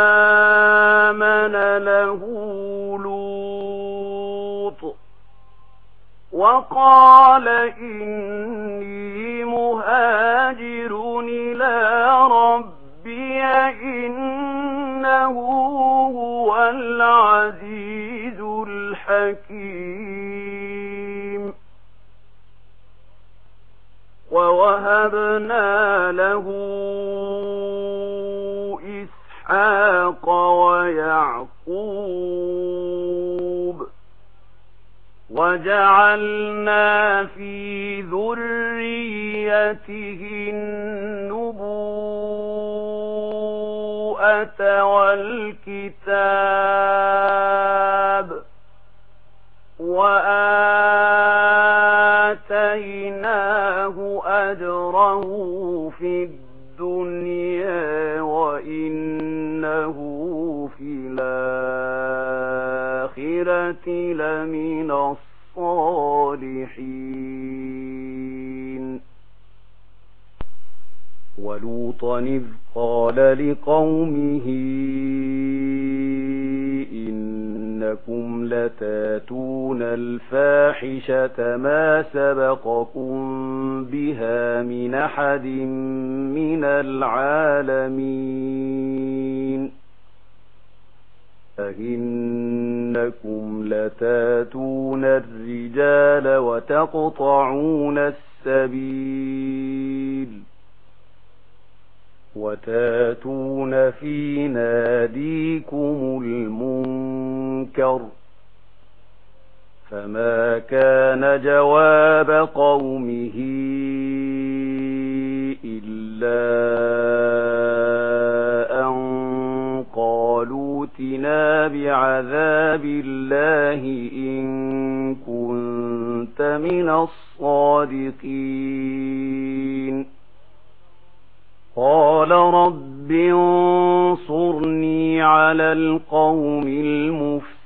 فآمن له لوط وقال إني مهاجر إلى ربي إنه هو العزيز الحكيم ووهبنا له إسحاق ويعقوب وجعلنا في ذريته النبوءة والكتاب وآل لمن الصالحين ولوطا إذ قال لقومه إنكم لتاتون الفاحشة ما سبقكم بها من أحد من العالمين أهن أنكم لتاتون الرجال وتقطعون السبيل وتاتون في ناديكم المنكر فما كان جواب قومه إلا بعذاب الله إن كنت من الصادقين قال رب انصرني على القوم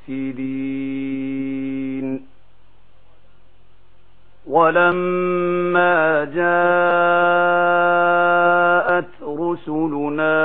المفسدين ولما جاءت رسلنا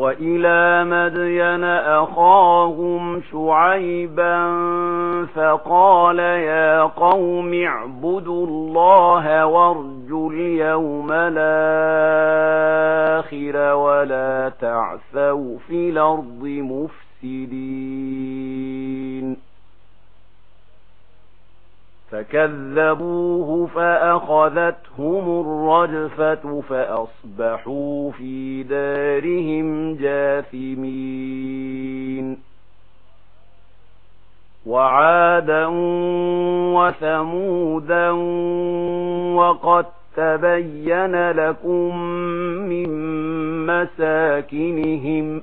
وإلى مدين أخاهم شعيبا فقال يا قوم اعبدوا الله وارجوا اليوم الآخر ولا تعثوا في الأرض مفسدين فكذبوه فأخذتهم الرجفة فأصبحوا في دارهم جاثمين وعادا وثمودا وقد تبين لكم من مساكنهم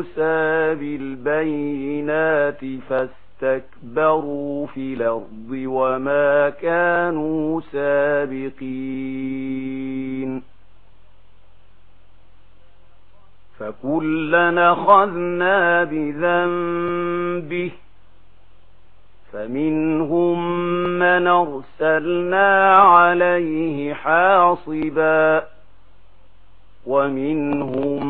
موسى بالبينات فاستكبروا في الأرض وما كانوا سابقين. فكلنا خذنا بذنبه فمنهم من أرسلنا عليه حاصبا ومنهم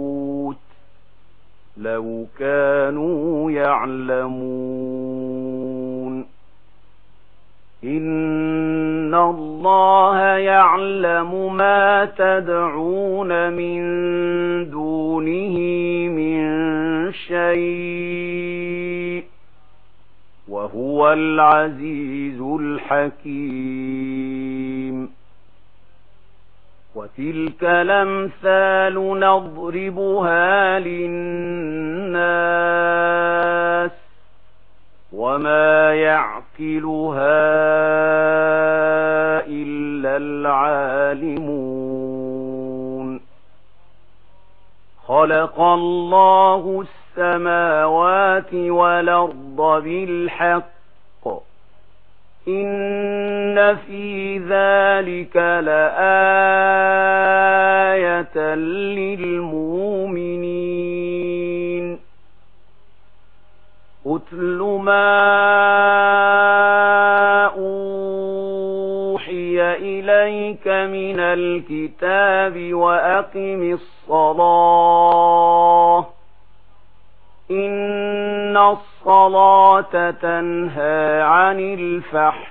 لو كانوا يعلمون إن الله يعلم ما تدعون من دونه من شيء وهو العزيز الحكيم وتلك الأمثال نضربها للناس وما يعقلها إلا العالمون. خلق الله السماوات والأرض بالحق. إن إن في ذلك لآية للمؤمنين أتل ما أوحي إليك من الكتاب وأقم الصلاة إن الصلاة تنهى عن الفحش